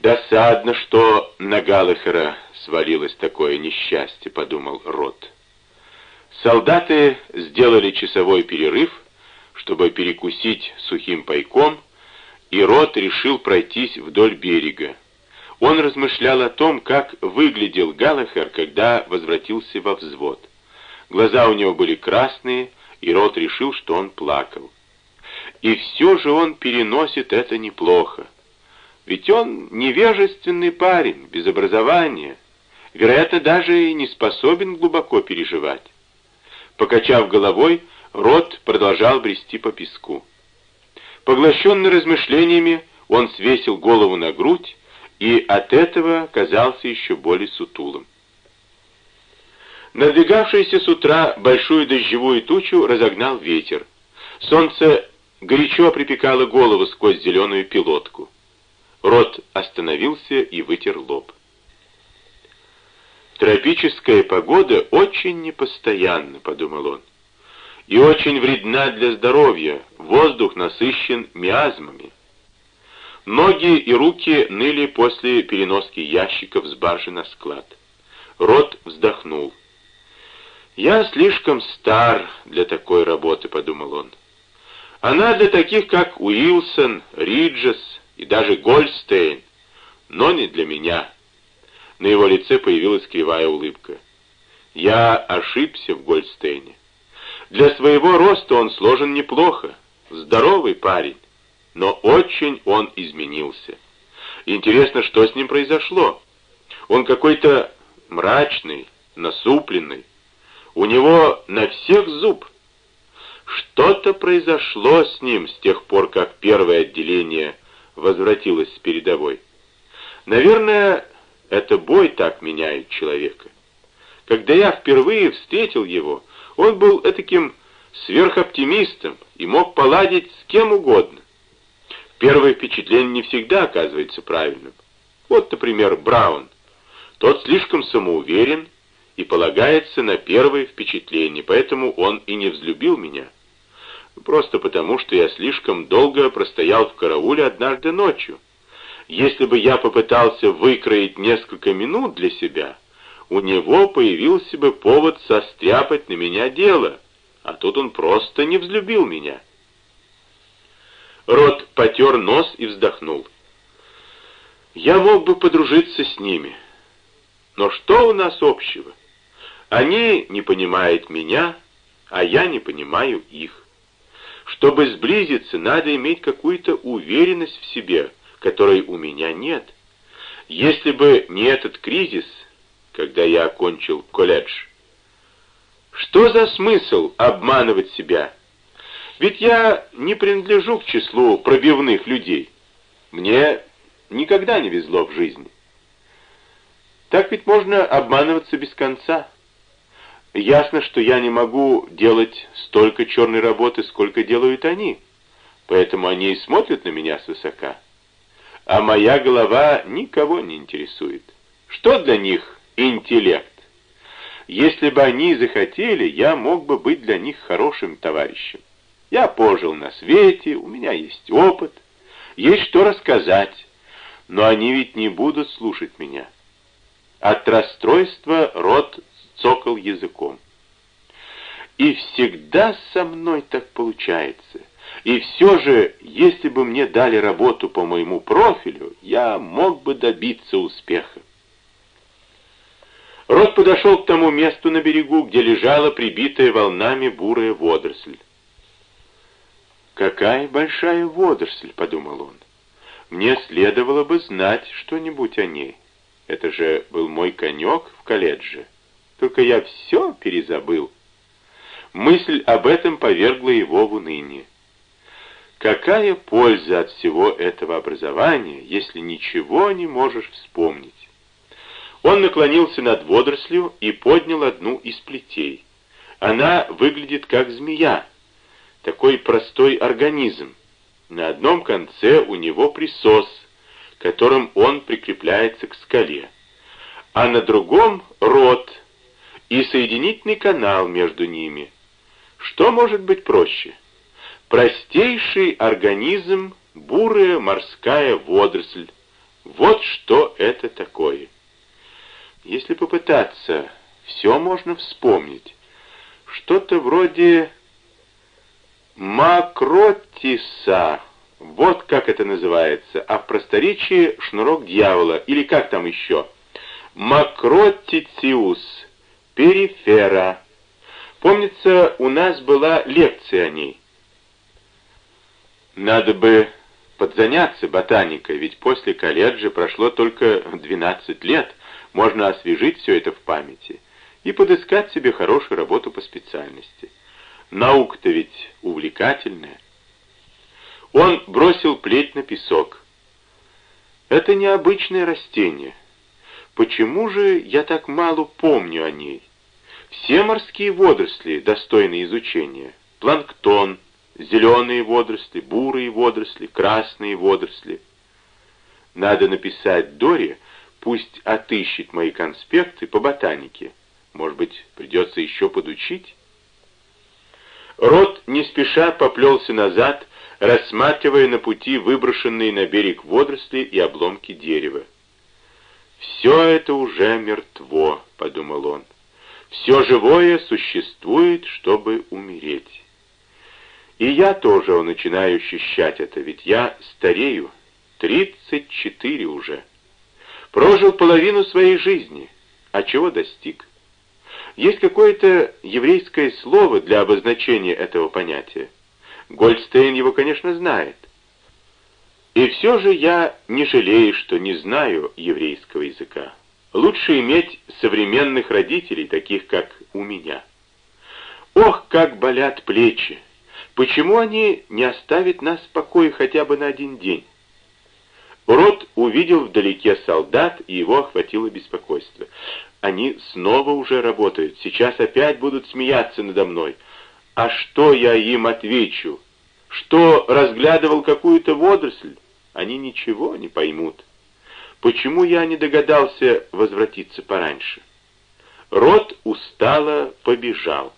«Досадно, что на Галлахера свалилось такое несчастье», — подумал Рот. Солдаты сделали часовой перерыв, чтобы перекусить сухим пайком, и Рот решил пройтись вдоль берега. Он размышлял о том, как выглядел Галлахер, когда возвратился во взвод. Глаза у него были красные, и Рот решил, что он плакал. И все же он переносит это неплохо. Ведь он невежественный парень, без образования, вероятно, даже и не способен глубоко переживать. Покачав головой, Рот продолжал брести по песку. Поглощенный размышлениями, он свесил голову на грудь и от этого казался еще более сутулым. Надвигавшийся с утра большую дождевую тучу разогнал ветер. Солнце горячо припекало голову сквозь зеленую пилотку. Рот остановился и вытер лоб. «Тропическая погода очень непостоянна», — подумал он, — «и очень вредна для здоровья, воздух насыщен миазмами». Ноги и руки ныли после переноски ящиков с баржи на склад. Рот вздохнул. «Я слишком стар для такой работы», — подумал он. «Она для таких, как Уилсон, Риджес, и даже Гольдстейн, но не для меня. На его лице появилась кривая улыбка. Я ошибся в Гольдстейне. Для своего роста он сложен неплохо, здоровый парень, но очень он изменился. Интересно, что с ним произошло? Он какой-то мрачный, насупленный. У него на всех зуб. Что-то произошло с ним с тех пор, как первое отделение возвратилась с передовой. Наверное, это бой так меняет человека. Когда я впервые встретил его, он был таким сверхоптимистом и мог поладить с кем угодно. Первое впечатление не всегда оказывается правильным. Вот, например, Браун. Тот слишком самоуверен и полагается на первое впечатление, поэтому он и не взлюбил меня. Просто потому, что я слишком долго простоял в карауле однажды ночью. Если бы я попытался выкроить несколько минут для себя, у него появился бы повод состряпать на меня дело, а тут он просто не взлюбил меня. Рот потер нос и вздохнул. Я мог бы подружиться с ними. Но что у нас общего? Они не понимают меня, а я не понимаю их. Чтобы сблизиться, надо иметь какую-то уверенность в себе, которой у меня нет. Если бы не этот кризис, когда я окончил колледж, что за смысл обманывать себя? Ведь я не принадлежу к числу пробивных людей. Мне никогда не везло в жизни. Так ведь можно обманываться без конца. Ясно, что я не могу делать столько черной работы, сколько делают они, поэтому они и смотрят на меня свысока. А моя голова никого не интересует. Что для них интеллект? Если бы они захотели, я мог бы быть для них хорошим товарищем. Я пожил на свете, у меня есть опыт, есть что рассказать, но они ведь не будут слушать меня. От расстройства рот цокал языком. И всегда со мной так получается. И все же, если бы мне дали работу по моему профилю, я мог бы добиться успеха. Рот подошел к тому месту на берегу, где лежала прибитая волнами бурая водоросль. «Какая большая водоросль!» — подумал он. «Мне следовало бы знать что-нибудь о ней. Это же был мой конек в колледже». Только я все перезабыл. Мысль об этом повергла его в уныние. Какая польза от всего этого образования, если ничего не можешь вспомнить? Он наклонился над водорослью и поднял одну из плетей. Она выглядит как змея, такой простой организм. На одном конце у него присос, которым он прикрепляется к скале, а на другом — рот — и соединительный канал между ними. Что может быть проще? Простейший организм, бурая морская водоросль, Вот что это такое. Если попытаться, все можно вспомнить. Что-то вроде макротиса, вот как это называется, а в просторечии шнурок дьявола, или как там еще? Макротициус, перифера. Помнится, у нас была лекция о ней. Надо бы подзаняться ботаникой, ведь после колледжа прошло только 12 лет, можно освежить все это в памяти и подыскать себе хорошую работу по специальности. Наука-то ведь увлекательная. Он бросил плеть на песок. Это необычное растение. Почему же я так мало помню о ней? Все морские водоросли достойны изучения. Планктон, зеленые водоросли, бурые водоросли, красные водоросли. Надо написать Доре, пусть отыщет мои конспекты по ботанике. Может быть, придется еще подучить? Рот не спеша поплелся назад, рассматривая на пути выброшенные на берег водоросли и обломки дерева. «Все это уже мертво», — подумал он. «Все живое существует, чтобы умереть». И я тоже начинаю ощущать это, ведь я старею, тридцать четыре уже. Прожил половину своей жизни, а чего достиг? Есть какое-то еврейское слово для обозначения этого понятия. Гольдстейн его, конечно, знает. И все же я не жалею, что не знаю еврейского языка. Лучше иметь современных родителей, таких как у меня. Ох, как болят плечи! Почему они не оставят нас в покое хотя бы на один день? Рот увидел вдалеке солдат, и его охватило беспокойство. Они снова уже работают, сейчас опять будут смеяться надо мной. А что я им отвечу? Что разглядывал какую-то водоросль? Они ничего не поймут. Почему я не догадался возвратиться пораньше? Рот устало побежал.